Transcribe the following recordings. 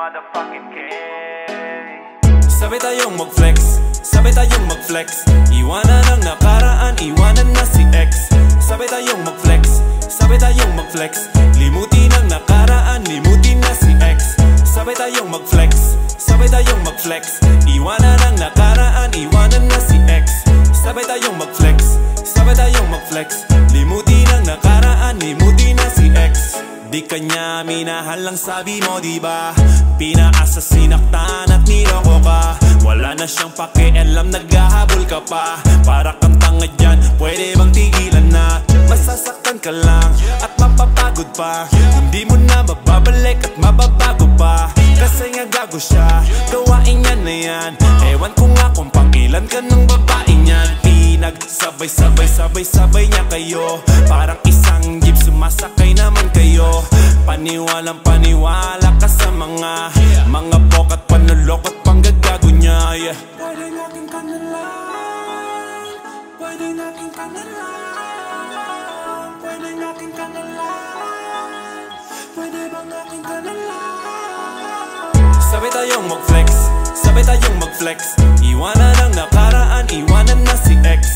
motherfucking K Sabay tayong mag-flex, sabay tayong mag-flex. Iwanan ang nakaraan, iwanan na si X. Sabay tayong mag-flex, sabay tayong mag-flex. Limutin ang nakaraan, limutin na si X. Sabay tayong mag-flex, sabay tayong mag-flex. Iwanan ang nakaraan, iwanan na si X. Sabay tayong mag-flex, sabay tayong mag-flex. Limutin ang nakaraan, limutin na si X. Di kanya minahal lang sabi mo diba Pinaasa sinaktan at niloko ka Wala na siyang pakialam naghahabol ka pa. Para kang tanga dyan pwede bang tigilan na? Masasaktan ka lang at mapapagod pa. Hindi mo na mababalik at mababago pa. Kasi nga gago siya gawain niya na yan. Ewan ko nga kung pangilan ka ng babae niyan. Pinagsabay-sabay sabay-sabay niya kayo. Parang isang jeep sumasakay naman kayo. Paniwalang paniwala ka sa mga Mga bok at panulok at panggagago niya yeah. Pwede natin ka na lang Pwede natin ka na lang Pwede natin ka na lang Pwede bang natin ka na lang Sabay tayong mag-flex Sabay tayong mag-flex. Iwanan ang nakaraan Iwanan na si X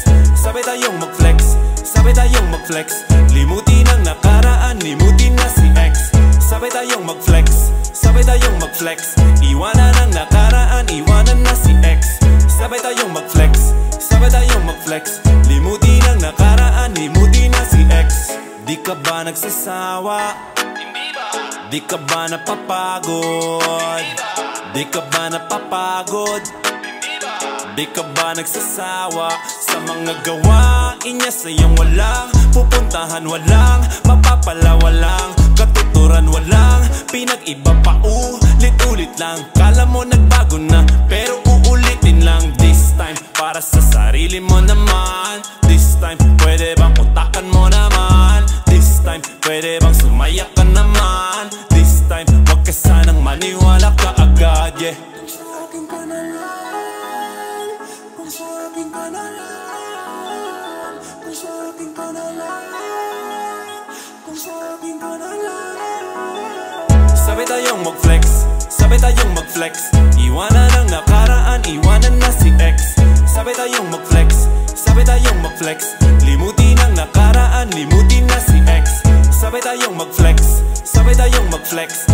mag-flex Iwanan ang nakaraan Iwanan na si X Sabay tayong mag-flex Sabay tayong mag-flex Limutin ang nakaraan Limutin na si X Di ka ba nagsasawa? Di ka ba napapagod? Di ka ba napapagod? Di ka ba nagsasawa Sa mga gawain niya sa iyong walang Pupuntahan walang Mapapala walang Katuturan walang Pinag-iba pa ulit-ulit lang Kala mo nagbago na Pero uulitin lang This time. Para sa sarili mo naman This time pwede bang utakan mo naman? This time pwede bang sumaya ka naman? This time wag ka sanang maniwala ka agad yeah. Kung sa akin ka na lang Kung sa akin ka na lang Kung sa akin ka na lang Kung sa akin ka na lang Sabay tayong mag-flex Sabay tayong mag-flex. Iwanan ang nakaraan Iwanan na si X. Sabay tayong mag-flex. Sabay tayong mag-flex. Limutin ang nakaraan Limutin na si X. Sabay tayong mag-flex. Sabay tayong mag-flex